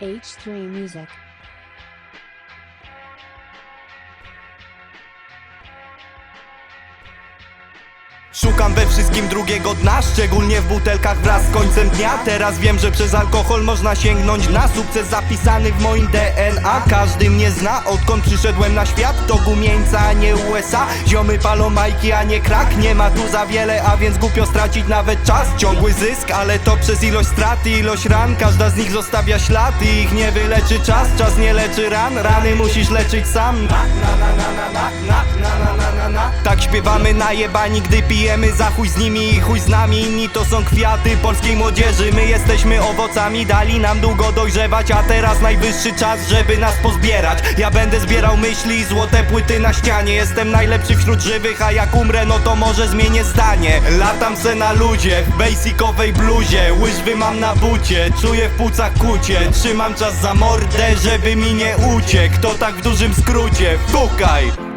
H3 Music. Szukam we wszystkim drugiego dna, szczególnie w butelkach wraz z końcem dnia. Teraz wiem, że przez alkohol można sięgnąć na sukces zapisany w moim DNA Każdy mnie zna, odkąd przyszedłem na świat. To gumieńca, a nie USA Ziomy palą majki, a nie krak. Nie ma tu za wiele, a więc głupio stracić nawet czas. Ciągły zysk, ale to przez ilość strat i ilość ran. Każda z nich zostawia ślad i ich nie wyleczy czas. Czas nie leczy ran, rany musisz leczyć sam. Na, na, na, na, na, na, na, Tak śpiewamy na jebani, gdy pijemy za chuj z nimi i chuj z nami. Inni to są kwiaty polskiej młodzieży. My jesteśmy owocami, dali nam długo dojrzewać A teraz najwyższy czas, żeby nas pozbierać. Ja będę zbierał myśli i złote płyty na ścianie. Jestem najlepszy wśród żywych, a jak umrę, no to może zmienię zdanie Latam se na ludzie, w basicowej bluzie. Łyżwy mam na bucie, czuję w płucach kucie. Trzymam czas za mordę, żeby mi nie uciekł. To tak w dużym skrócie, pukaj!